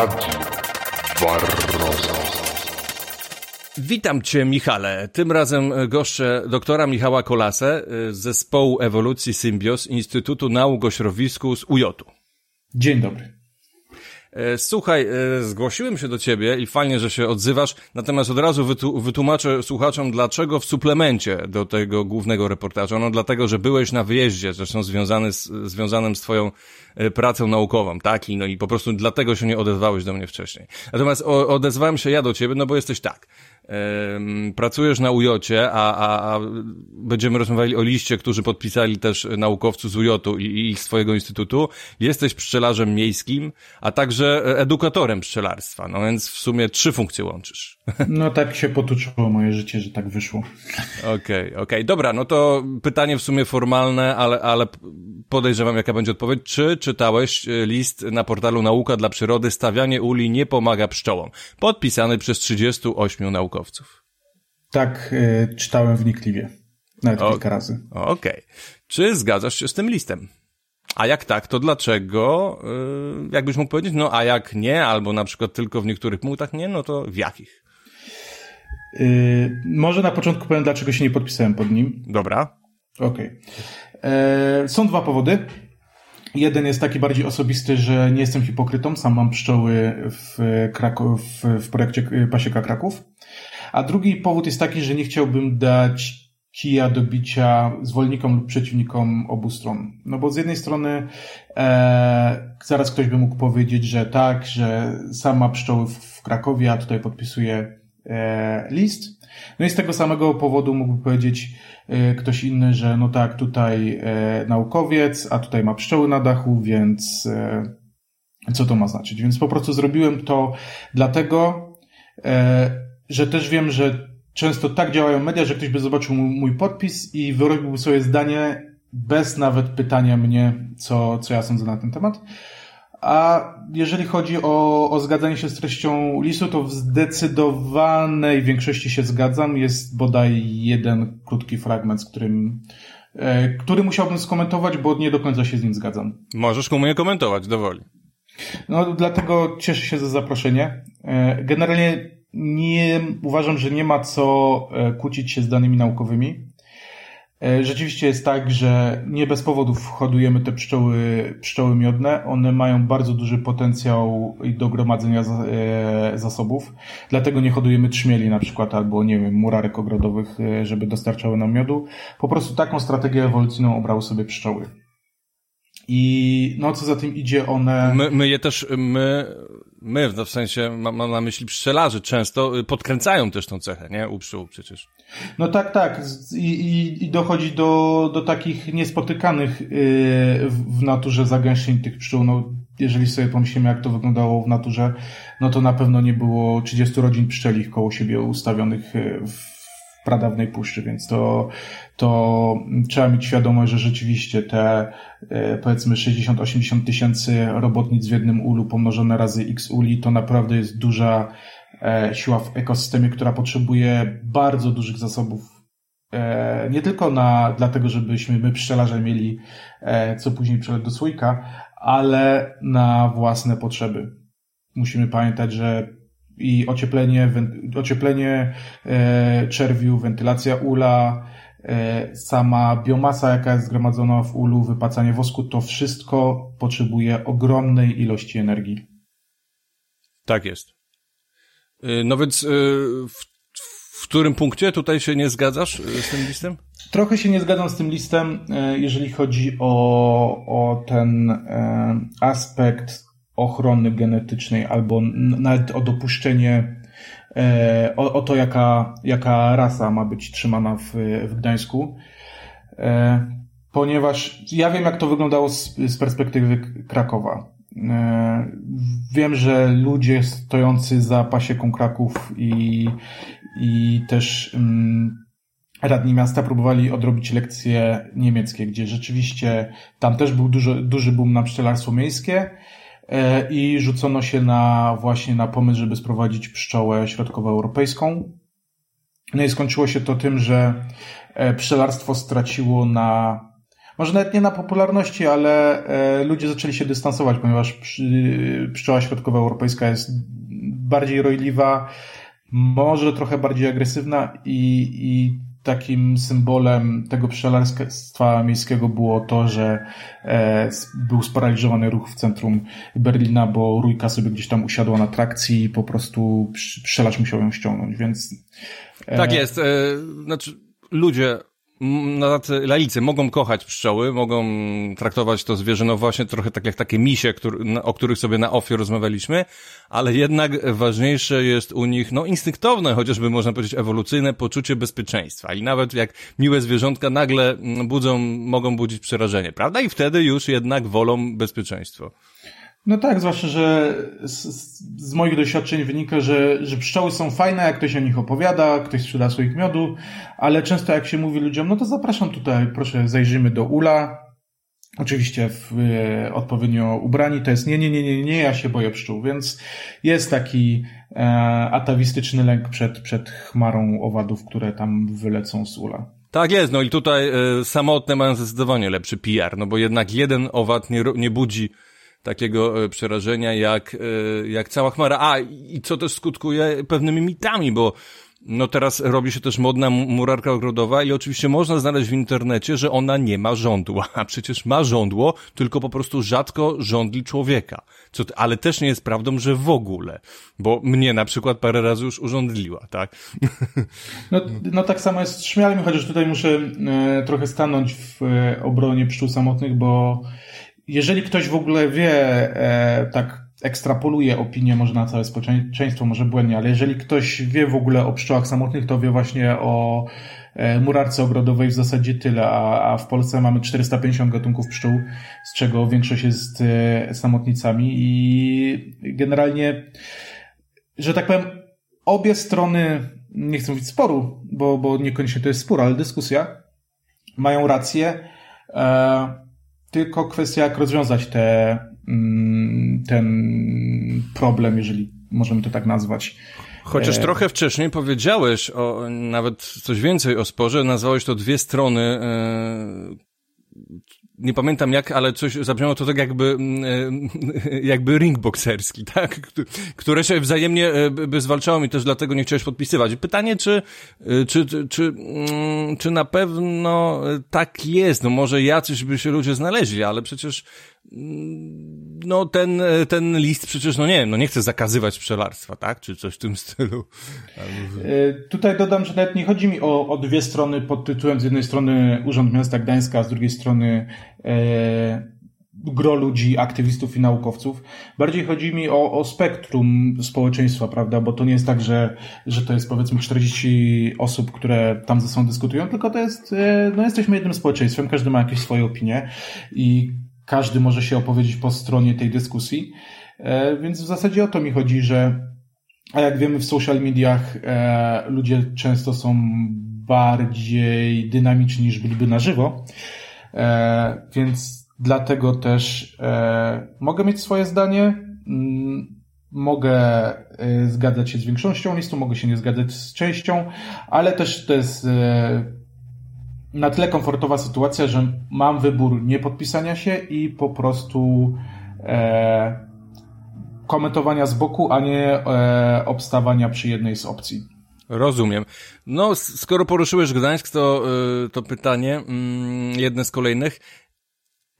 Radio Barroso. Witam Cię, Michale. Tym razem goszczę doktora Michała Kolasę z zespołu ewolucji Symbios Instytutu Nauk o Środowisku z UJ-u. Dzień dobry. E, słuchaj, e, zgłosiłem się do ciebie i fajnie, że się odzywasz, natomiast od razu wytłumaczę słuchaczom, dlaczego w suplemencie do tego głównego reportażu. No dlatego, że byłeś na wyjeździe, zresztą związany z, związanym z twoją e, pracą naukową, tak? I, no i po prostu dlatego się nie odezwałeś do mnie wcześniej. Natomiast o, odezwałem się ja do ciebie, no bo jesteś tak pracujesz na ujocie, a, a, a będziemy rozmawiali o liście, którzy podpisali też naukowcy z ujotu i, i ich swojego instytutu. Jesteś pszczelarzem miejskim, a także edukatorem pszczelarstwa. No więc w sumie trzy funkcje łączysz. No tak się potoczyło moje życie, że tak wyszło. Okej, okay, okej. Okay. Dobra, no to pytanie w sumie formalne, ale, ale podejrzewam jaka będzie odpowiedź. Czy czytałeś e, list na portalu Nauka dla Przyrody Stawianie uli nie pomaga pszczołom? Podpisany przez 38 naukowców naukowców. Tak, y, czytałem wnikliwie. Nawet o, kilka razy. Okej. Okay. Czy zgadzasz się z tym listem? A jak tak, to dlaczego? Yy, jakbyś mógł powiedzieć, no a jak nie, albo na przykład tylko w niektórych punktach nie, no to w jakich? Yy, może na początku powiem, dlaczego się nie podpisałem pod nim. Dobra. Okej. Okay. Są dwa powody. Jeden jest taki bardziej osobisty, że nie jestem hipokrytą, sam mam pszczoły w, Kraków, w, w projekcie Pasieka Kraków. A drugi powód jest taki, że nie chciałbym dać kija do bicia zwolennikom lub przeciwnikom obu stron. No bo z jednej strony e, zaraz ktoś by mógł powiedzieć, że tak, że sam ma pszczoły w, w Krakowie, a tutaj podpisuje e, list. No i z tego samego powodu mógłby powiedzieć e, ktoś inny, że no tak, tutaj e, naukowiec, a tutaj ma pszczoły na dachu, więc e, co to ma znaczyć? Więc po prostu zrobiłem to dlatego, e, że też wiem, że często tak działają media, że ktoś by zobaczył mój podpis i wyrobiłby sobie zdanie bez nawet pytania mnie, co, co ja sądzę na ten temat. A jeżeli chodzi o, o zgadzanie się z treścią listu, to w zdecydowanej większości się zgadzam. Jest bodaj jeden krótki fragment, z którym, e, który musiałbym skomentować, bo nie do końca się z nim zgadzam. Możesz komu nie komentować, dowoli. No, dlatego cieszę się za zaproszenie. E, generalnie nie, uważam, że nie ma co e, kłócić się z danymi naukowymi. E, rzeczywiście jest tak, że nie bez powodów hodujemy te pszczoły, pszczoły miodne. One mają bardzo duży potencjał do gromadzenia e, zasobów. Dlatego nie hodujemy trzmieli na przykład albo, nie wiem, murarek ogrodowych, żeby dostarczały nam miodu. Po prostu taką strategię ewolucyjną obrały sobie pszczoły. I no co za tym idzie, one... My, my je też, my, my w sensie, mam, mam na myśli pszczelarzy często, y, podkręcają też tą cechę, nie? U pszczół przecież. No tak, tak. I, i, i dochodzi do, do takich niespotykanych yy, w naturze zagęszczeń tych pszczół. No, jeżeli sobie pomyślimy, jak to wyglądało w naturze, no to na pewno nie było 30 rodzin pszczelich koło siebie ustawionych y, w pradawnej puszczy, więc to, to trzeba mieć świadomość, że rzeczywiście te e, powiedzmy 60-80 tysięcy robotnic w jednym ulu pomnożone razy x uli to naprawdę jest duża e, siła w ekosystemie, która potrzebuje bardzo dużych zasobów e, nie tylko na, dlatego, żebyśmy my pszczelarze mieli co później przeleć do słoika, ale na własne potrzeby. Musimy pamiętać, że i ocieplenie, ocieplenie e, czerwiu, wentylacja ula, e, sama biomasa, jaka jest zgromadzona w ulu, wypacanie wosku, to wszystko potrzebuje ogromnej ilości energii. Tak jest. Y, no więc y, w, w którym punkcie tutaj się nie zgadzasz y, z tym listem? Trochę się nie zgadzam z tym listem, jeżeli chodzi o, o ten aspekt ochrony genetycznej albo nawet o dopuszczenie, e, o, o to, jaka, jaka rasa ma być trzymana w, w Gdańsku. E, ponieważ ja wiem, jak to wyglądało z, z perspektywy Krakowa. E, wiem, że ludzie stojący za pasieką Kraków i, i też mm, radni miasta próbowali odrobić lekcje niemieckie, gdzie rzeczywiście tam też był duży, duży boom na pszczelarstwo miejskie i rzucono się na właśnie na pomysł, żeby sprowadzić pszczołę środkowoeuropejską. No i skończyło się to tym, że e, pszczelarstwo straciło na może nawet nie na popularności, ale e, ludzie zaczęli się dystansować, ponieważ pszczoła środkowa europejska jest bardziej rojliwa, może trochę bardziej agresywna i, i takim symbolem tego pszczelarstwa miejskiego było to, że e, był sparaliżowany ruch w centrum Berlina, bo rójka sobie gdzieś tam usiadła na trakcji i po prostu pszczelarz musiał ją ściągnąć, więc... E... Tak jest. E, znaczy, ludzie na tacy laicy mogą kochać pszczoły, mogą traktować to zwierzę, no właśnie trochę tak jak takie misie, który, o których sobie na ofie rozmawialiśmy, ale jednak ważniejsze jest u nich, no instynktowne, chociażby można powiedzieć ewolucyjne poczucie bezpieczeństwa i nawet jak miłe zwierzątka nagle budzą, mogą budzić przerażenie, prawda? I wtedy już jednak wolą bezpieczeństwo. No tak, zwłaszcza, że z, z, moich doświadczeń wynika, że, że pszczoły są fajne, jak ktoś o nich opowiada, ktoś sprzeda swoich miodu, ale często jak się mówi ludziom, no to zapraszam tutaj, proszę zajrzymy do ula, oczywiście w, e, odpowiednio ubrani, to jest nie, nie, nie, nie, nie, ja się boję pszczół, więc jest taki e, atawistyczny lęk przed, przed chmarą owadów, które tam wylecą z ula. Tak jest, no i tutaj e, samotne mają zdecydowanie lepszy PR, no bo jednak jeden owad nie, nie budzi takiego e, przerażenia jak, e, jak cała chmara. A, i co też skutkuje pewnymi mitami, bo no teraz robi się też modna murarka ogrodowa i oczywiście można znaleźć w internecie, że ona nie ma żądła, a przecież ma żądło, tylko po prostu rzadko żądli człowieka. Co, ale też nie jest prawdą, że w ogóle, bo mnie na przykład parę razy już urządliła, tak? No, no tak samo jest z chociaż tutaj muszę e, trochę stanąć w e, obronie pszczół samotnych, bo jeżeli ktoś w ogóle wie, e, tak ekstrapoluje opinię może na całe społeczeństwo, może błędnie, ale jeżeli ktoś wie w ogóle o pszczołach samotnych, to wie właśnie o e, murarce ogrodowej w zasadzie tyle, a, a w Polsce mamy 450 gatunków pszczół, z czego większość jest e, samotnicami i generalnie, że tak powiem, obie strony, nie chcę mówić sporu, bo, bo niekoniecznie to jest spór, ale dyskusja, mają rację. E, tylko kwestia, jak rozwiązać te, mm, ten problem, jeżeli możemy to tak nazwać. Chociaż e... trochę wcześniej powiedziałeś o, nawet coś więcej o sporze, nazwałeś to dwie strony e, nie pamiętam jak, ale coś zabrzmiało to tak jakby, mm, e, jakby ring bokserski, tak? Które się wzajemnie e, by zwalczało i też dlatego nie chciałeś podpisywać. Pytanie, czy, e, czy, czy, czy, mm, czy na pewno tak jest? No może jacyś by się ludzie znaleźli, ale przecież no ten, ten list przecież, no nie wiem, no nie chce zakazywać pszczelarstwa, tak? Czy coś w tym stylu. Tutaj dodam, że nawet nie chodzi mi o, o dwie strony pod tytułem z jednej strony Urząd Miasta Gdańska, a z drugiej strony E, gro ludzi, aktywistów i naukowców. Bardziej chodzi mi o, o spektrum społeczeństwa, prawda? Bo to nie jest tak, że, że to jest powiedzmy 40 osób, które tam ze sobą dyskutują, tylko to jest, e, no jesteśmy jednym społeczeństwem, każdy ma jakieś swoje opinie i każdy może się opowiedzieć po stronie tej dyskusji. E, więc w zasadzie o to mi chodzi, że a jak wiemy w social mediach ludzie często są bardziej dynamiczni niż byliby na żywo. E, więc dlatego też e, mogę mieć swoje zdanie, mm, mogę e, zgadzać się z większością listu, mogę się nie zgadzać z częścią, ale też to jest na tyle komfortowa sytuacja, że mam wybór nie podpisania się i po prostu komentowania z boku, a nie obstawania przy jednej z opcji. Rozumiem. No, skoro poruszyłeś Gdańsk, to, y, to pytanie, mm, jedne z kolejnych.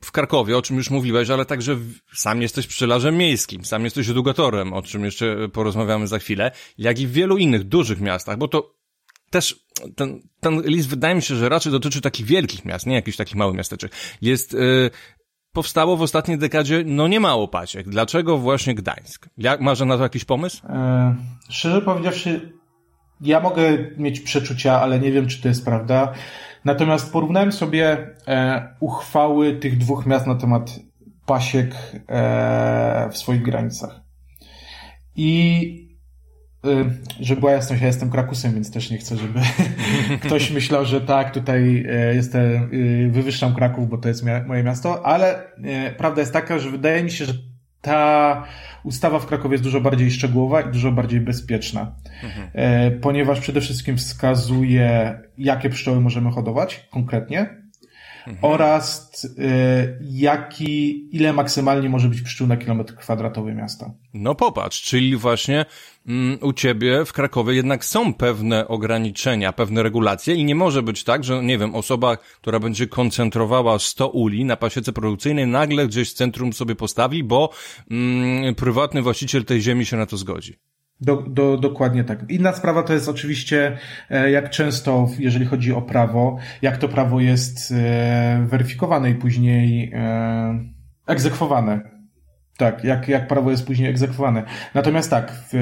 W Krakowie, o czym już mówiłeś, ale także sam jesteś pszczelarzem miejskim, sam jesteś edukatorem, o czym jeszcze porozmawiamy za chwilę, jak i w wielu innych dużych miastach, bo to też ten, ten list wydaje mi się, że raczej dotyczy takich wielkich miast, nie jakichś takich małych miasteczek. Jest, yy, powstało w ostatniej dekadzie, no nie mało paciek. Dlaczego właśnie Gdańsk? Jak, masz na to jakiś pomysł? E, szczerze powiedziawszy, ja mogę mieć przeczucia, ale nie wiem, czy to jest prawda. Natomiast porównałem sobie e, uchwały tych dwóch miast na temat pasiek e, w swoich granicach. I żeby była jasność, ja jestem Krakusem, więc też nie chcę, żeby ktoś myślał, że tak, tutaj e, jestem, e, wywyższam Kraków, bo to jest moje miasto, ale prawda jest taka, że wydaje mi się, że ta ustawa w Krakowie jest dużo bardziej szczegółowa i dużo bardziej bezpieczna, mhm. Ponieważ przede wszystkim wskazuje, jakie pszczoły możemy hodować konkretnie. Mhm. oraz y, jaki, ile maksymalnie może być pszczół na kilometr kwadratowy miasta. No popatrz, czyli właśnie mm, u ciebie w Krakowie jednak są pewne ograniczenia, pewne regulacje i nie może być tak, że nie wiem, osoba, która będzie koncentrowała 100 uli na pasiece produkcyjnej nagle gdzieś w centrum sobie postawi, bo mm, prywatny właściciel tej ziemi się na to zgodzi. Do, do, dokładnie tak. Inna sprawa to jest oczywiście, e, jak często, jeżeli chodzi o prawo, jak to prawo jest e, weryfikowane i później e, egzekwowane. Tak, jak, jak prawo jest później egzekwowane. Natomiast tak, w,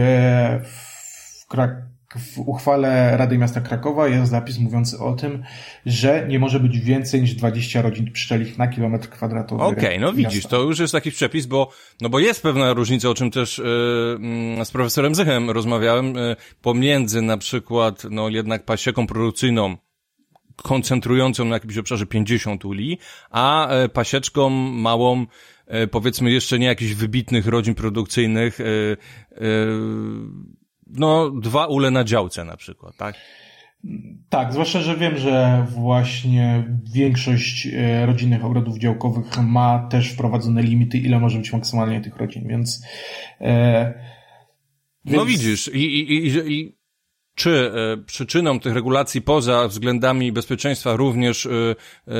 w, Krak w uchwale Rady Miasta Krakowa jest zapis mówiący o tym, że nie może być więcej niż 20 rodzin pszczelich na kilometr kwadratowy. Okej, okay, no widzisz, to już jest taki przepis, bo, no bo jest pewna różnica, o czym też yy, z profesorem Zychem rozmawiałem, yy, pomiędzy na przykład, no jednak pasieką produkcyjną, koncentrującą na jakimś obszarze 50 uli, a yy, pasieczką małą, powiedzmy jeszcze nie jakichś wybitnych rodzin produkcyjnych, no, dwa ule na działce na przykład, tak? Tak, zwłaszcza, że wiem, że właśnie większość e, rodzinnych ogrodów działkowych ma też wprowadzone limity, ile może być maksymalnie tych rodzin, więc. E, więc... No widzisz, i, i, i, i czy e, przyczyną tych regulacji poza względami bezpieczeństwa również e, e,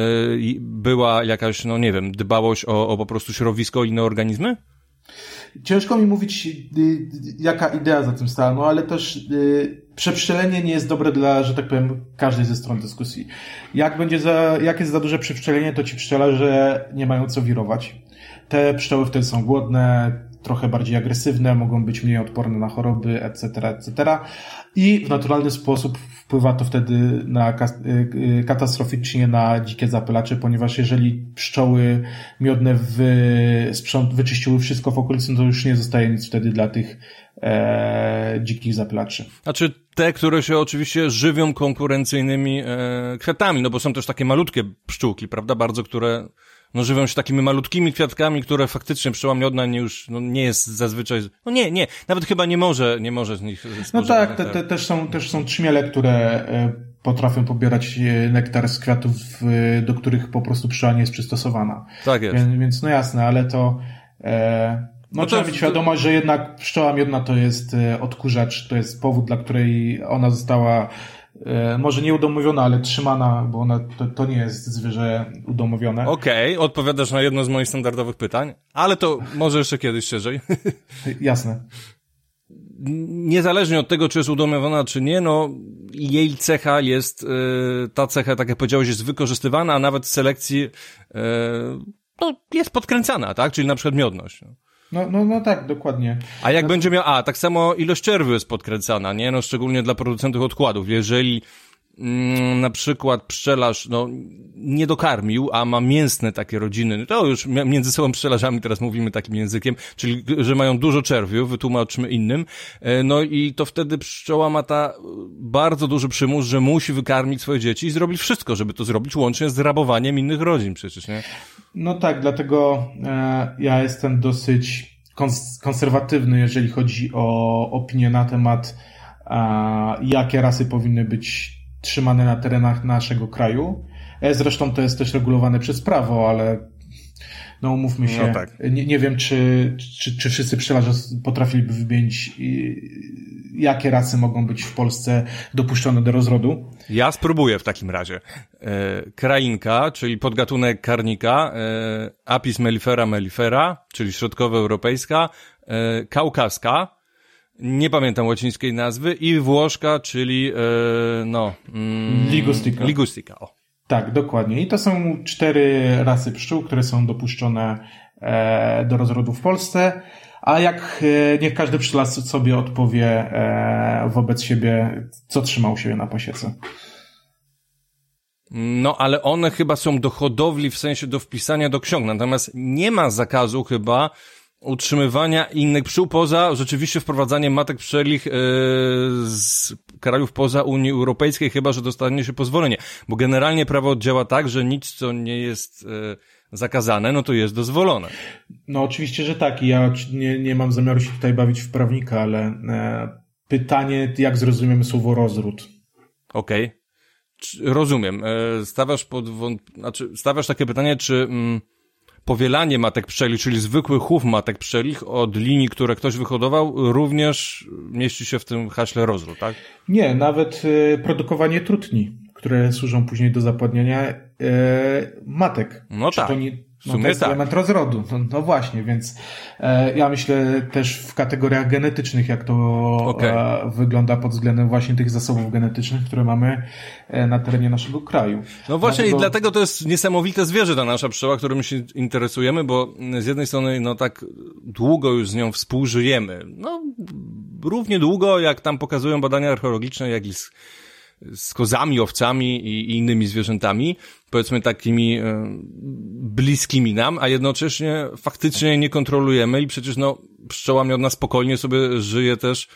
była jakaś, no nie wiem, dbałość o, o po prostu środowisko i inne organizmy? Ciężko mi mówić, y, y, jaka idea za tym stała, no ale też y, przepszczelenie nie jest dobre dla, że tak powiem, każdej ze stron dyskusji. Jak będzie za, jak jest za duże przepszczelenie, to ci pszczelarze nie mają co wirować. Te pszczoły wtedy są głodne, trochę bardziej agresywne, mogą być mniej odporne na choroby, etc., etc. I w naturalny sposób wpływa to wtedy na, y, y, katastroficznie na dzikie zapylacze, ponieważ jeżeli pszczoły miodne wyczyściły wszystko w okolicy, to już nie zostaje nic wtedy dla tych e, dzikich zapylaczy. Znaczy te, które się oczywiście żywią konkurencyjnymi e, kwiatami, no bo są też takie malutkie pszczółki, prawda, bardzo, które no żywią się takimi malutkimi kwiatkami, które faktycznie pszczoła miodna nie już, no nie jest zazwyczaj, no nie, nie, nawet chyba nie może, nie może z nich No tak, te, te, też są, też są trzmiele, które e, potrafią pobierać e, nektar z kwiatów, do których po prostu pszczoła nie jest przystosowana. Tak jest. Więc, więc no jasne, ale to, e, no, no trzeba mieć świadomość, że jednak pszczoła miodna to jest e, odkurzacz, to jest powód, dla której ona została E, może nie udomowiona, ale trzymana, bo ona, to, to nie jest zwierzę udomowione. Okej, okay, odpowiadasz na jedno z moich standardowych pytań, ale to może jeszcze kiedyś szerzej. Jasne. Niezależnie od tego, czy jest udomowiona, czy nie, no jej cecha jest, yy, ta cecha, tak jak powiedziałeś, jest wykorzystywana, a nawet w selekcji yy, no, jest podkręcana, tak? Czyli na przykład miodność. No. No, no, tak, dokładnie. A jak no, będzie miał, a tak samo ilość czerwiu jest podkręcana, nie? No szczególnie dla producentów odkładów. Jeżeli na przykład pszczelarz no, nie dokarmił, a ma mięsne takie rodziny, no to już między sobą pszczelarzami teraz mówimy takim językiem, czyli że mają dużo czerwiu, wytłumaczmy innym, e, no i to wtedy pszczoła ma ta bardzo duży przymus, że musi wykarmić swoje dzieci i zrobić wszystko, żeby to zrobić, łącznie z rabowaniem innych rodzin przecież, nie? No tak, dlatego e, ja jestem dosyć kons konserwatywny, jeżeli chodzi o opinię na temat, e, jakie rasy powinny być trzymane na terenach naszego kraju. E, zresztą to jest też regulowane przez prawo, ale no umówmy się, no tak. nie, nie wiem, czy, czy, czy wszyscy pszczelarze potrafiliby wymienić, jakie rasy mogą być w Polsce dopuszczone do rozrodu. Ja spróbuję w takim razie. E, krainka, czyli podgatunek karnika, e, Apis mellifera mellifera, czyli środkowoeuropejska, kaukaska, nie pamiętam łacińskiej nazwy, i włoszka, czyli e, no... Mm, ligustica. Ligustica, o. Tak, dokładnie. I to są cztery rasy pszczół, które są dopuszczone e, do rozrodu w Polsce. A jak e, niech każdy pszczelarz sobie odpowie e, wobec siebie, co trzymał siebie na pasiece. No, ale one chyba są do hodowli w sensie do wpisania do ksiąg. Natomiast nie ma zakazu chyba utrzymywania innych pszczół poza rzeczywiście wprowadzaniem matek pszczelich yy, z krajów poza Unii Europejskiej, chyba że dostanie się pozwolenie. Bo generalnie prawo działa tak, że nic, co nie jest yy, zakazane, no to jest dozwolone. No oczywiście, że tak. Ja nie, nie mam zamiaru się tutaj bawić w prawnika, ale e, pytanie, jak zrozumiemy słowo rozród? Okej. Okay. rozumiem. E, stawiasz pod wąt... znaczy, stawiasz takie pytanie, czy mm, powielanie matek pszczelich, czyli zwykły chów matek pszczelich od linii, które ktoś wyhodował, również mieści się w tym haśle rozród, tak? Nie, nawet y, produkowanie trutni, które służą później do zapładniania y, matek. No tak. W no, to jest tak. element rozrodu. No, no właśnie, więc e, ja myślę też w kategoriach genetycznych, jak to okay. e, wygląda pod względem właśnie tych zasobów genetycznych, które mamy e, na terenie naszego kraju. No właśnie dlatego... i dlatego to jest niesamowite zwierzę ta nasza pszczoła, którym się interesujemy, bo z jednej strony no tak długo już z nią współżyjemy. No równie długo, jak tam pokazują badania archeologiczne, jak i z z kozami, owcami i innymi zwierzętami, powiedzmy takimi e, bliskimi nam, a jednocześnie faktycznie nie kontrolujemy i przecież no pszczoła miodna spokojnie sobie żyje też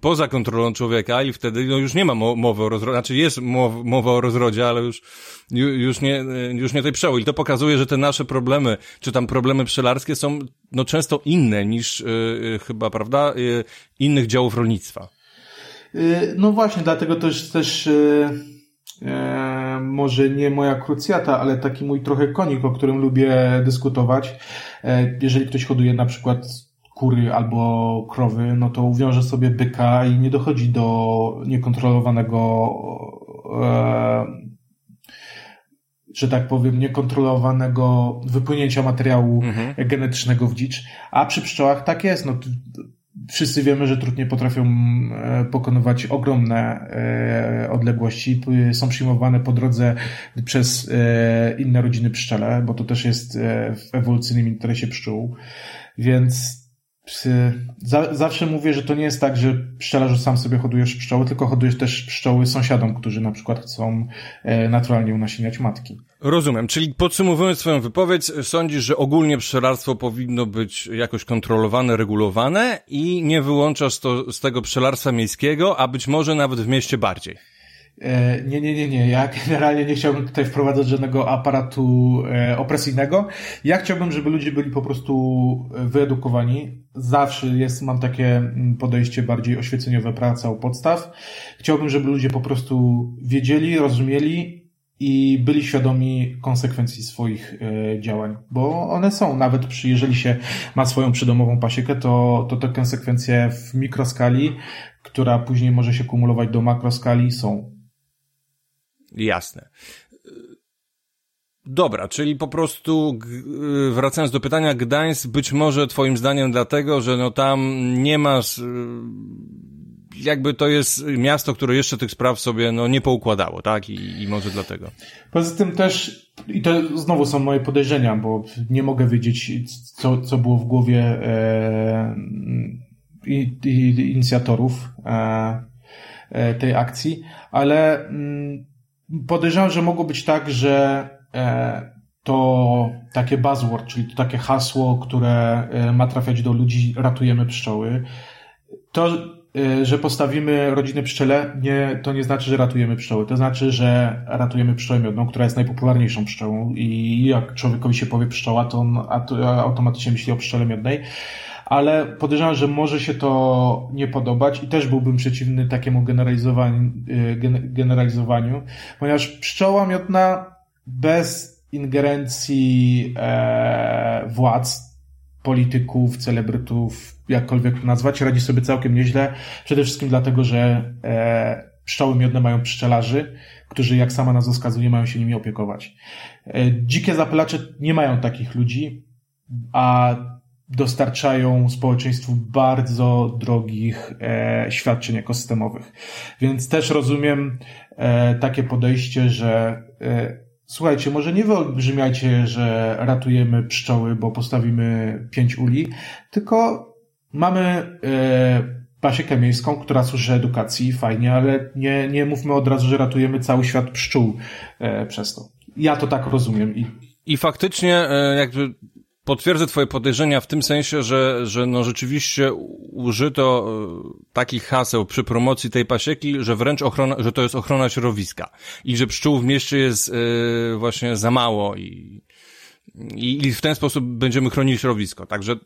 poza kontrolą człowieka i wtedy no już nie ma mowy o rozrodzie, znaczy jest mowa o rozrodzie, ale już, już nie, już nie tej pszczoły. I to pokazuje, że te nasze problemy, czy tam problemy pszczelarskie są no często inne niż yy, chyba, prawda, yy, innych działów rolnictwa. Y, no właśnie, dlatego też też y, e, może nie moja krucjata, ale taki mój trochę konik, o którym lubię dyskutować. E, jeżeli ktoś hoduje na przykład kury albo krowy, no to uwiąże sobie byka i nie dochodzi do niekontrolowanego e, że tak powiem, niekontrolowanego wypłynięcia materiału mhm. genetycznego w dzicz. A przy pszczołach tak jest. No, Wszyscy wiemy, że trudnie potrafią e, pokonywać ogromne e, odległości. Są przyjmowane po drodze przez e, inne rodziny pszczele, bo to też jest w ewolucyjnym interesie pszczół. Więc zawsze mówię, że to nie jest tak, że pszczelarzu sam sobie hodujesz pszczoły, tylko hodujesz też pszczoły sąsiadom, którzy na przykład chcą naturalnie unasieniać matki. Rozumiem, czyli podsumowując swoją wypowiedź, sądzisz, że ogólnie pszczelarstwo powinno być jakoś kontrolowane, regulowane i nie wyłączasz to z tego pszczelarstwa miejskiego, a być może nawet w mieście bardziej. E, nie, nie, nie, nie. Ja generalnie nie chciałbym tutaj wprowadzać żadnego aparatu e, opresyjnego. Ja chciałbym, żeby ludzie byli po prostu wyedukowani. Zawsze jest, mam takie mm, podejście bardziej oświeceniowe praca u podstaw. Chciałbym, żeby ludzie po prostu wiedzieli, rozumieli i byli świadomi konsekwencji swoich e, działań, bo one są, nawet przy, jeżeli się ma swoją przydomową pasiekę, to, to te konsekwencje w mikroskali, która później może się kumulować do makroskali, są. Jasne. Dobra, czyli po prostu wracając do pytania, Gdańsk być może twoim zdaniem dlatego, że no tam nie masz jakby to jest miasto, które jeszcze tych spraw sobie no, nie poukładało, tak? I, I może dlatego. Poza tym też, i to znowu są moje podejrzenia, bo nie mogę wiedzieć, co, co było w głowie e, i, i, inicjatorów e, e, tej akcji, ale mm, podejrzewam, że mogło być tak, że e, to takie buzzword, czyli to takie hasło, które e, ma trafiać do ludzi, ratujemy pszczoły, to Y, że postawimy rodzinę pszczele, nie, to nie znaczy, że ratujemy pszczoły. To znaczy, że ratujemy pszczołę miodną, która jest najpopularniejszą pszczołą i jak człowiekowi się powie pszczoła, to on automatycznie myśli o pszczele miodnej. Ale podejrzewam, że może się to nie podobać i też byłbym przeciwny takiemu generalizowaniu, y, generalizowaniu ponieważ pszczoła miodna bez ingerencji e, władz, polityków, celebrytów, jakkolwiek to nazwać, radzi sobie całkiem nieźle. Przede wszystkim dlatego, że e, pszczoły miodne mają pszczelarzy, którzy, jak sama nazwa wskazuje, mają się nimi opiekować. E, dzikie zapylacze nie mają takich ludzi, a dostarczają społeczeństwu bardzo drogich e, świadczeń ekosystemowych. Więc też rozumiem e, takie podejście, że e, Słuchajcie, może nie wyolbrzymiajcie, że ratujemy pszczoły, bo postawimy pięć uli, tylko mamy e, pasiekę miejską, która służy edukacji, fajnie, ale nie, nie mówmy od razu, że ratujemy cały świat pszczół e, przez to. Ja to tak rozumiem. I, I faktycznie e, jakby potwierdzę twoje podejrzenia w tym sensie, że, że no rzeczywiście użyto e, takich haseł przy promocji tej pasieki, że wręcz ochrona, że to jest ochrona środowiska i że pszczół w mieście jest e, właśnie za mało i, i, i w ten sposób będziemy chronić środowisko. Także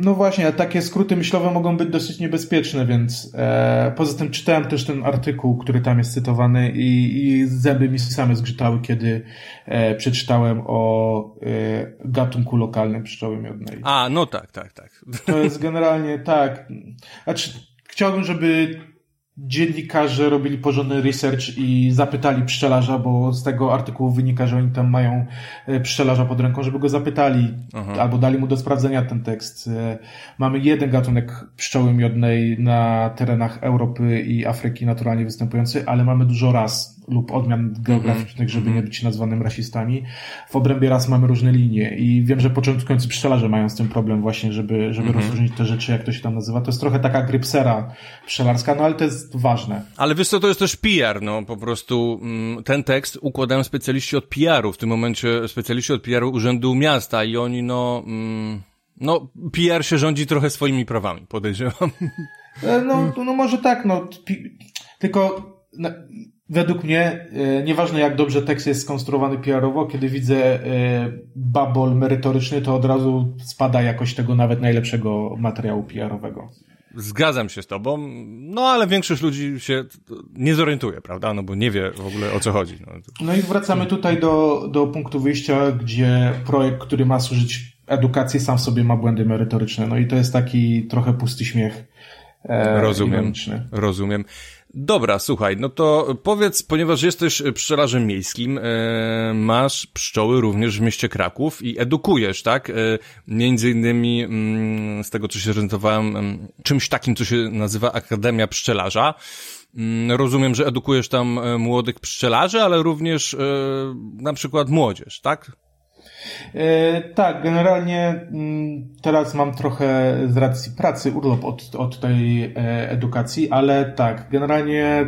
No właśnie, a takie skróty myślowe mogą być dosyć niebezpieczne, więc e, poza tym czytałem też ten artykuł, który tam jest cytowany i, i zęby mi same zgrzytały, kiedy e, przeczytałem o e, gatunku lokalnym pszczoły miodnej. A, no tak, tak, tak. To jest generalnie tak. Znaczy, chciałbym, żeby dziennikarze robili porządny research i zapytali pszczelarza, bo z tego artykułu wynika, że oni tam mają e, pszczelarza pod ręką, żeby go zapytali Aha. albo dali mu do sprawdzenia ten tekst. E, mamy jeden gatunek pszczoły miodnej na terenach Europy i Afryki naturalnie występujący, ale mamy dużo ras lub odmian geograficznych, żeby nie być nazwanym rasistami. W obrębie ras mamy różne linie i wiem, że początkujący pszczelarze mają z tym problem właśnie, żeby, żeby mhm. rozróżnić te rzeczy, jak to się tam nazywa. To jest trochę taka grypsera pszczelarska, no ale to jest ważne. Ale wiesz co, to jest też PR, no po prostu mm, ten tekst układają specjaliści od PR-u, w tym momencie specjaliści od PR-u Urzędu Miasta i oni no... Mm, no, PR się rządzi trochę swoimi prawami, podejrzewam. E, no, no może tak, no. Tylko no, Według mnie, e, nieważne jak dobrze tekst jest skonstruowany PR-owo, kiedy widzę e, babol merytoryczny, to od razu spada jakość tego nawet najlepszego materiału PR-owego. Zgadzam się z tobą, no ale większość ludzi się nie zorientuje, prawda? No bo nie wie w ogóle o co chodzi. No, no i wracamy tutaj do, do punktu wyjścia, gdzie projekt, który ma służyć edukacji, sam w sobie ma błędy merytoryczne. No i to jest taki trochę pusty śmiech. E, rozumiem, ironiczny. rozumiem. Dobra, słuchaj, no to powiedz, ponieważ jesteś pszczelarzem miejskim, e, masz pszczoły również w mieście Kraków i edukujesz, tak? E, między innymi mm, z tego, co się orientowałem, mm, czymś takim, co się nazywa Akademia Pszczelarza. Mm, rozumiem, że edukujesz tam e, młodych pszczelarzy, ale również e, na przykład młodzież, tak? E, tak, generalnie mm, teraz mam trochę z racji pracy urlop od, od tej e, edukacji, ale tak, generalnie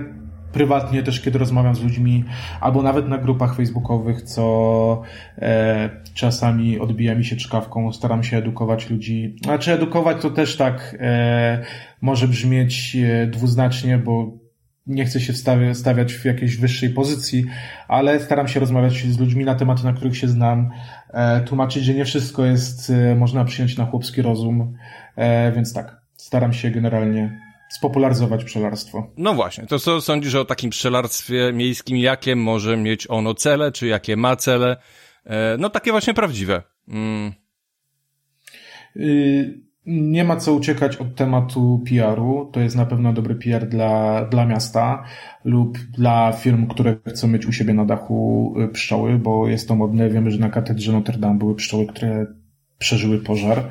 prywatnie też, kiedy rozmawiam z ludźmi, albo nawet na grupach facebookowych, co e, czasami odbija mi się czkawką, staram się edukować ludzi. Znaczy edukować to też tak e, może brzmieć e, dwuznacznie, bo nie chcę się stawiać w jakiejś wyższej pozycji, ale staram się rozmawiać z ludźmi na tematy, na których się znam, e, tłumaczyć, że nie wszystko jest, e, można przyjąć na chłopski rozum, e, więc tak, staram się generalnie spopularyzować pszczelarstwo. No właśnie, to co sądzisz o takim pszczelarstwie miejskim, jakie może mieć ono cele, czy jakie ma cele? No takie właśnie prawdziwe. Mm. Y nie ma co uciekać od tematu PR-u. To jest na pewno dobry PR dla, dla miasta lub dla firm, które chcą mieć u siebie na dachu y, pszczoły, bo jest to modne. Wiemy, że na katedrze Notre Dame były pszczoły, które przeżyły pożar.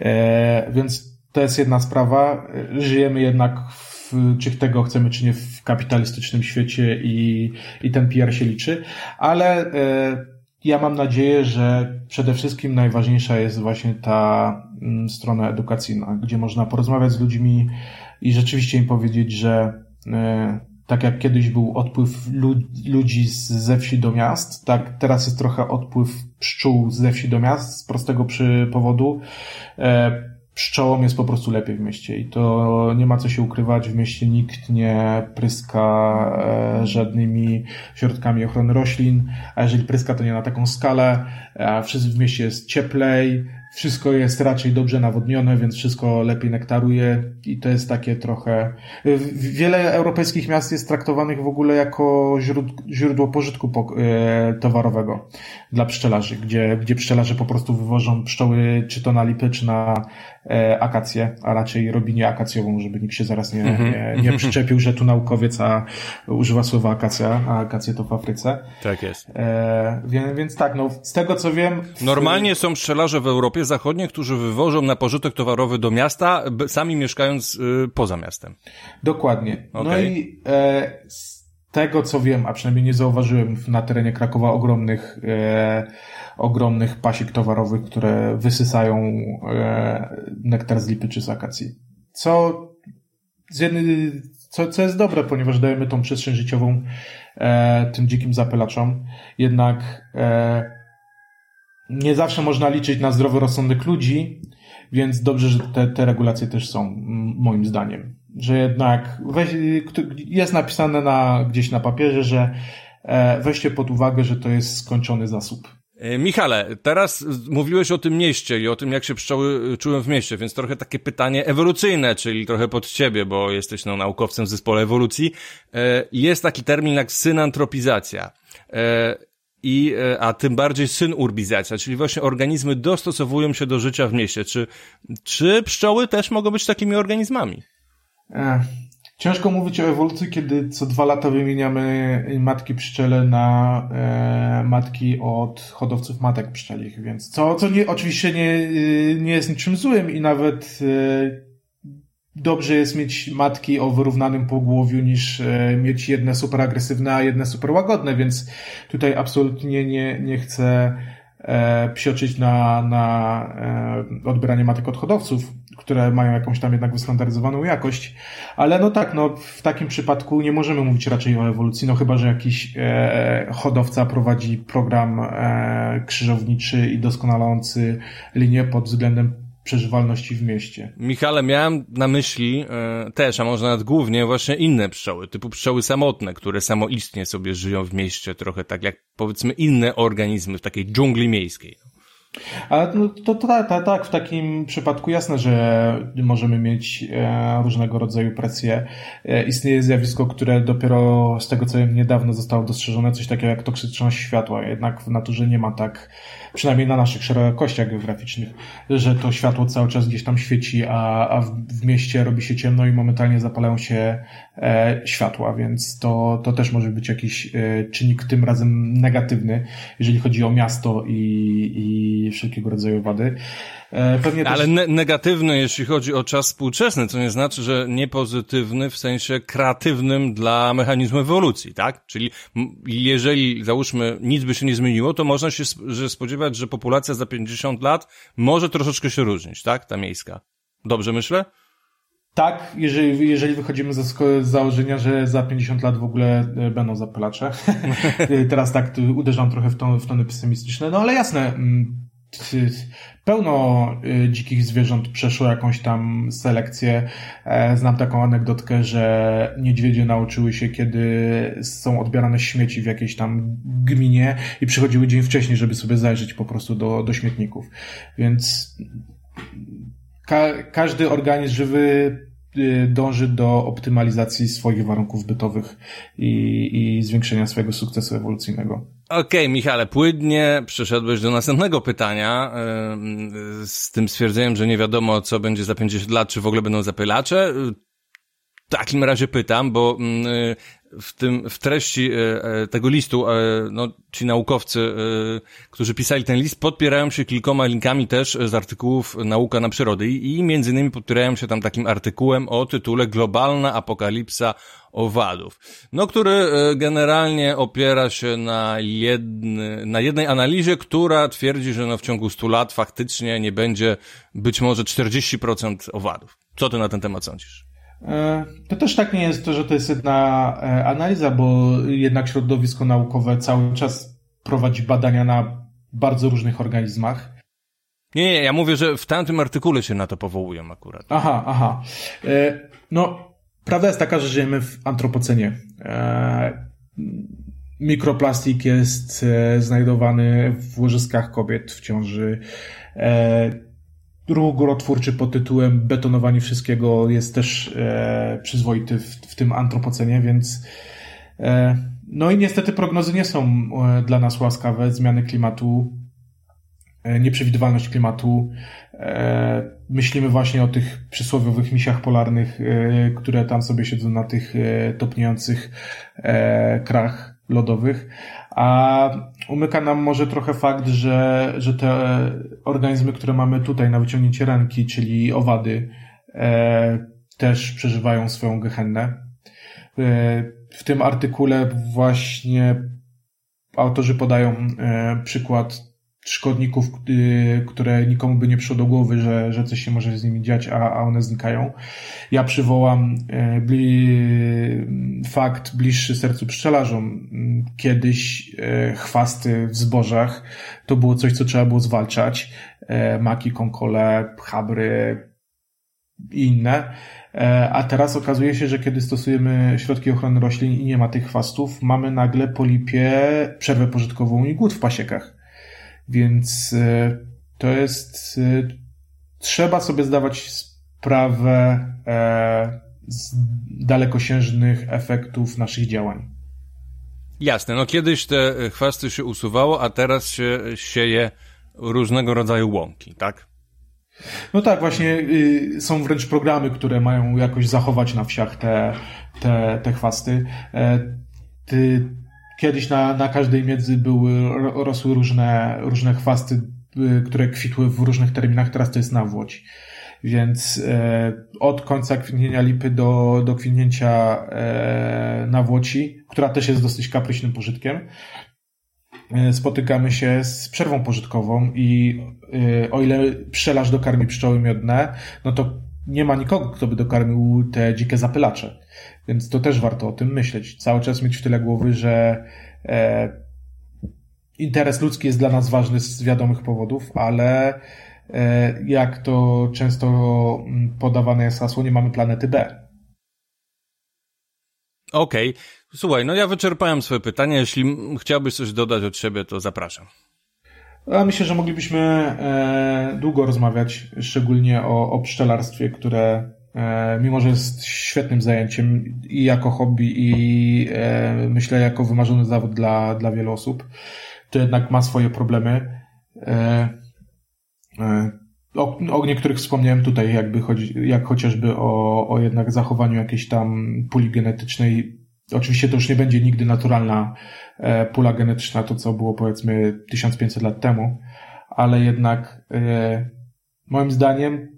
E, więc to jest jedna sprawa. Żyjemy jednak w, czy tego chcemy, czy nie, w kapitalistycznym świecie i, i ten PR się liczy, ale e, ja mam nadzieję, że przede wszystkim najważniejsza jest właśnie ta mm, strona edukacyjna, gdzie można porozmawiać z ludźmi i rzeczywiście im powiedzieć, że e, tak jak kiedyś był odpływ ludzi ze wsi do miast, tak teraz jest trochę odpływ pszczół ze wsi do miast z prostego powodu. Pszczołom jest po prostu lepiej w mieście i to nie ma co się ukrywać. W mieście nikt nie pryska e, żadnymi środkami ochrony roślin, a jeżeli pryska, to nie na taką skalę. W mieście jest cieplej, wszystko jest raczej dobrze nawodnione, więc wszystko lepiej nektaruje i to jest takie trochę... Wiele europejskich miast jest traktowanych w ogóle jako źródło pożytku e, towarowego dla pszczelarzy, gdzie, gdzie pszczelarze po prostu wywożą pszczoły czy to na lipy, czy na akację, a raczej robinie akacjową, żeby nikt się zaraz nie, mhm, nie, nie mhm. przyczepił, że tu naukowiec a używa słowa akacja, a akacje to w Afryce. Tak jest. E, więc, więc tak, no z tego co wiem... Normalnie są pszczelarze w Europie Zachodniej, którzy wywożą na pożytek towarowy do miasta, sami mieszkając y, poza miastem. Dokładnie. Okay. No i e, tego co wiem, a przynajmniej nie zauważyłem na terenie Krakowa ogromnych e, ogromnych pasik towarowych, które wysysają e, nektar z lipy czy z akacji. Co z jednej, co, co jest dobre, ponieważ dajemy tą przestrzeń życiową e, tym dzikim zapylaczom. Jednak e, nie zawsze można liczyć na zdrowy rozsądek ludzi, więc dobrze, że te, te regulacje też są, moim zdaniem. Że jednak weź, jest napisane na, gdzieś na papierze, że e, weźcie pod uwagę, że to jest skończony zasób. E, Michale, teraz mówiłeś o tym mieście i o tym, jak się pszczoły czułem w mieście, więc trochę takie pytanie ewolucyjne, czyli trochę pod ciebie, bo jesteś no, naukowcem w zespole ewolucji. E, jest taki termin jak synantropizacja. E, I, a tym bardziej synurbizacja, czyli właśnie organizmy dostosowują się do życia w mieście. Czy, czy pszczoły też mogą być takimi organizmami? Ciężko mówić o ewolucji, kiedy co dwa lata wymieniamy matki pszczele na e, matki od hodowców matek pszczelich, więc co, co nie, oczywiście nie, nie jest niczym złym i nawet e, dobrze jest mieć matki o wyrównanym pogłowiu niż e, mieć jedne super agresywne, a jedne super łagodne, więc tutaj absolutnie nie, nie chcę e, psioczyć na, na e, odbieranie matek od hodowców które mają jakąś tam jednak wystandaryzowaną jakość. Ale no tak, no w takim przypadku nie możemy mówić raczej o ewolucji, no chyba, że jakiś e, hodowca prowadzi program e, krzyżowniczy i doskonalący linię pod względem przeżywalności w mieście. Michale, miałem na myśli e, też, a może nawet głównie właśnie inne pszczoły, typu pszczoły samotne, które samoistnie sobie żyją w mieście, trochę tak jak powiedzmy inne organizmy w takiej dżungli miejskiej. Ale no, to, tak, w takim przypadku jasne, że możemy mieć e, różnego rodzaju presje. E, istnieje zjawisko, które dopiero z tego co wiem niedawno zostało dostrzeżone, coś takiego jak toksyczność światła. Jednak w naturze nie ma tak, przynajmniej na naszych szerokościach geograficznych, że to światło cały czas gdzieś tam świeci, a, a w, mieście robi się ciemno i momentalnie zapalają się światła, więc to, to też może być jakiś e, czynnik tym razem negatywny, jeżeli chodzi o miasto i, i wszelkiego rodzaju wady. E, pewnie Ale ne negatywny, jeśli chodzi o czas współczesny, co nie znaczy, że nie pozytywny w sensie kreatywnym dla mechanizmu ewolucji, tak? Czyli jeżeli, załóżmy, nic by się nie zmieniło, to można się że spodziewać, że populacja za 50 lat może troszeczkę się różnić, tak? Ta miejska. Dobrze myślę? Tak, jeżeli, jeżeli wychodzimy ze założenia, że za 50 lat w ogóle e, będą zapylacze. Teraz tak uderzam trochę w, ton, w tony pesymistyczne, no ale jasne, mm, pełno y, dzikich zwierząt przeszło jakąś tam selekcję. E, znam taką anegdotkę, że niedźwiedzie nauczyły się, kiedy są odbierane śmieci w jakiejś tam gminie i przychodziły dzień wcześniej, żeby sobie zajrzeć po prostu do, do śmietników. Więc ka każdy organizm żywy y, dąży do optymalizacji swoich warunków bytowych i, i zwiększenia swojego sukcesu ewolucyjnego. Okej, okay, Michale, płynnie przeszedłeś do następnego pytania z tym stwierdzeniem, że nie wiadomo, co będzie za 50 lat, czy w ogóle będą zapylacze. W takim razie pytam, bo w tym, w treści e, e, tego listu, e, no, ci naukowcy, którzy pisali ten list, podpierają się kilkoma linkami też z artykułów Nauka na przyrody i, między innymi podpierają się tam takim artykułem o tytule Globalna apokalipsa owadów, no, który generalnie opiera się na, jedny, na jednej analizie, która twierdzi, że no, w ciągu 100 lat faktycznie nie będzie być może 40% owadów. Co ty na ten temat sądzisz? E, to też tak nie jest to, że to jest jedna e, analiza, bo jednak środowisko naukowe cały czas prowadzi badania na bardzo różnych organizmach. Nie, nie, ja mówię, że w tamtym artykule się na to powołują akurat. Aha, aha. E, no, prawda jest taka, że żyjemy w antropocenie. Mikroplastik jest znajdowany w łożyskach kobiet w ciąży ruch górotwórczy pod tytułem betonowanie wszystkiego jest też e, przyzwoity w, w tym antropocenie, więc e, no i niestety prognozy nie są e, dla nas łaskawe. Zmiany klimatu, e, nieprzewidywalność klimatu. E, myślimy właśnie o tych przysłowiowych misiach polarnych, e, które tam sobie siedzą na tych topniejących krach lodowych, a umyka nam może trochę fakt, że, że te organizmy, które mamy tutaj na wyciągnięcie ręki, czyli owady, e, też przeżywają swoją gehennę. E, w tym artykule właśnie autorzy podają e, przykład szkodników, y, które nikomu by nie przyszło do głowy, że, że coś się może z nimi dziać, a, a one znikają. Ja przywołam e, bli, fakt bliższy sercu pszczelarzom. Kiedyś e, chwasty w zbożach to było coś, co trzeba było zwalczać. E, maki, konkole, chabry i inne. A teraz okazuje się, że kiedy stosujemy środki ochrony roślin i nie ma tych chwastów, mamy nagle po lipie przerwę pożytkową i głód w pasiekach. Więc e, to jest. E, trzeba sobie zdawać sprawę z dalekosiężnych efektów naszych działań. Jasne, no kiedyś te chwasty się usuwało, a teraz się sieje różnego rodzaju łąki, tak? No tak, właśnie y, są wręcz programy, które mają jakoś zachować na wsiach te, te, te chwasty. E, ty, kiedyś na, na każdej miedzy były, rosły różne, różne chwasty, y, które kwitły w różnych terminach, teraz to jest nawłoć. Więc e, od końca kwitnienia lipy do, do kwitnięcia e, nawłoci, która też jest dosyć kapryśnym pożytkiem, e, spotykamy się z przerwą pożytkową i e, o ile pszczelarz dokarmi pszczoły miodne, no to nie ma nikogo, kto by dokarmił te dzikie zapylacze. Więc to też warto o tym myśleć. Cały czas mieć w tyle głowy, że e, interes ludzki jest dla nas ważny z wiadomych powodów, ale e, jak to często mm, podawane jest hasło, nie mamy planety B. Okej. Okay. Słuchaj, no ja wyczerpałem swoje pytania. Jeśli chciałbyś coś dodać od siebie, to zapraszam. A myślę, że moglibyśmy e, długo rozmawiać, szczególnie o, o pszczelarstwie, które mimo, że jest świetnym zajęciem i jako hobby, i e, myślę jako wymarzony zawód dla, dla wielu osób, to jednak ma swoje problemy. E, e, o, o niektórych wspomniałem tutaj, jakby chodzi, jak chociażby o, o jednak zachowaniu jakiejś tam puli genetycznej. Oczywiście to już nie będzie nigdy naturalna e, pula genetyczna, to co było powiedzmy 1500 lat temu, ale jednak e, moim zdaniem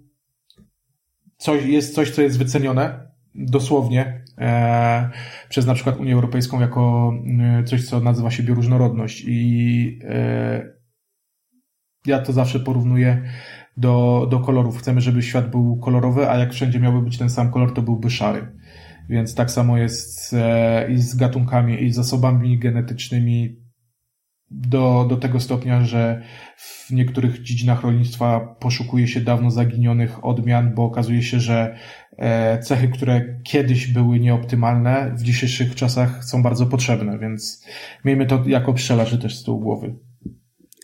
coś, jest coś, co jest wycenione dosłownie e, przez na przykład Unię Europejską jako e, coś, co nazywa się bioróżnorodność i e, ja to zawsze porównuję do, do kolorów. Chcemy, żeby świat był kolorowy, a jak wszędzie miałby być ten sam kolor, to byłby szary. Więc tak samo jest e, i z gatunkami, i z zasobami genetycznymi do, do tego stopnia, że w niektórych dziedzinach rolnictwa poszukuje się dawno zaginionych odmian, bo okazuje się, że e, cechy, które kiedyś były nieoptymalne, w dzisiejszych czasach są bardzo potrzebne, więc miejmy to jako pszczelarzy też z tyłu głowy.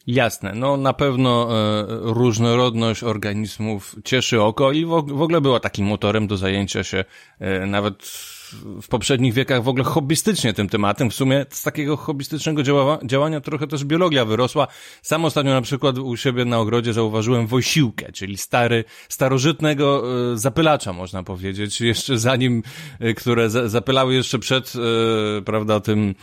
Jasne, no na pewno e, różnorodność organizmów cieszy oko i w, w ogóle była takim motorem do zajęcia się e, nawet w poprzednich wiekach w ogóle hobbystycznie tym tematem. W sumie z takiego hobbystycznego działa, działania trochę też biologia wyrosła. Sam ostatnio na przykład u siebie na ogrodzie zauważyłem wojsiłkę, czyli stary, starożytnego e, zapylacza, można powiedzieć, jeszcze zanim, e, które za, zapylały jeszcze przed, e, prawda, tym,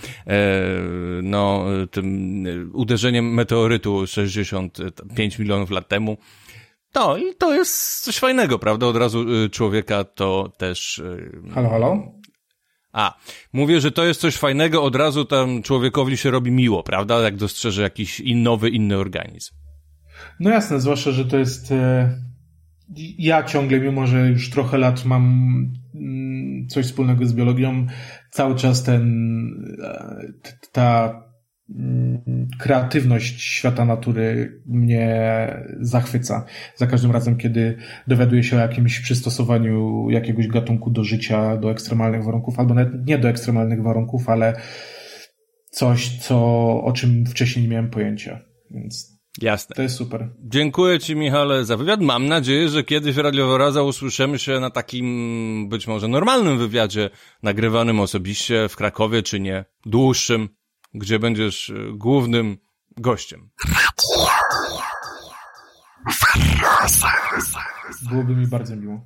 no, tym uderzeniem meteorytu 65 milionów lat temu. No i to jest coś fajnego, prawda? Od razu człowieka to też. Halo, halo? A, mówię, że to jest coś fajnego, od razu tam człowiekowi się robi miło, prawda? Jak dostrzeże jakiś nowy, inny organizm. No jasne, zwłaszcza, że to jest. E, ja ciągle, mimo że już trochę lat mam mm, coś wspólnego z biologią, cały czas ten. E, ta kreatywność świata natury mnie zachwyca. Za każdym razem, kiedy dowiaduję się o jakimś przystosowaniu jakiegoś gatunku do życia, do ekstremalnych warunków, albo nawet nie do ekstremalnych warunków, ale coś, co, o czym wcześniej nie miałem pojęcia. Więc Jasne. To jest super. Dziękuję Ci, Michale, za wywiad. Mam nadzieję, że kiedyś w Radio Wyraza usłyszymy się na takim być może normalnym wywiadzie, nagrywanym osobiście w Krakowie, czy nie, dłuższym gdzie będziesz e, głównym gościem. Byłoby mi bardzo miło.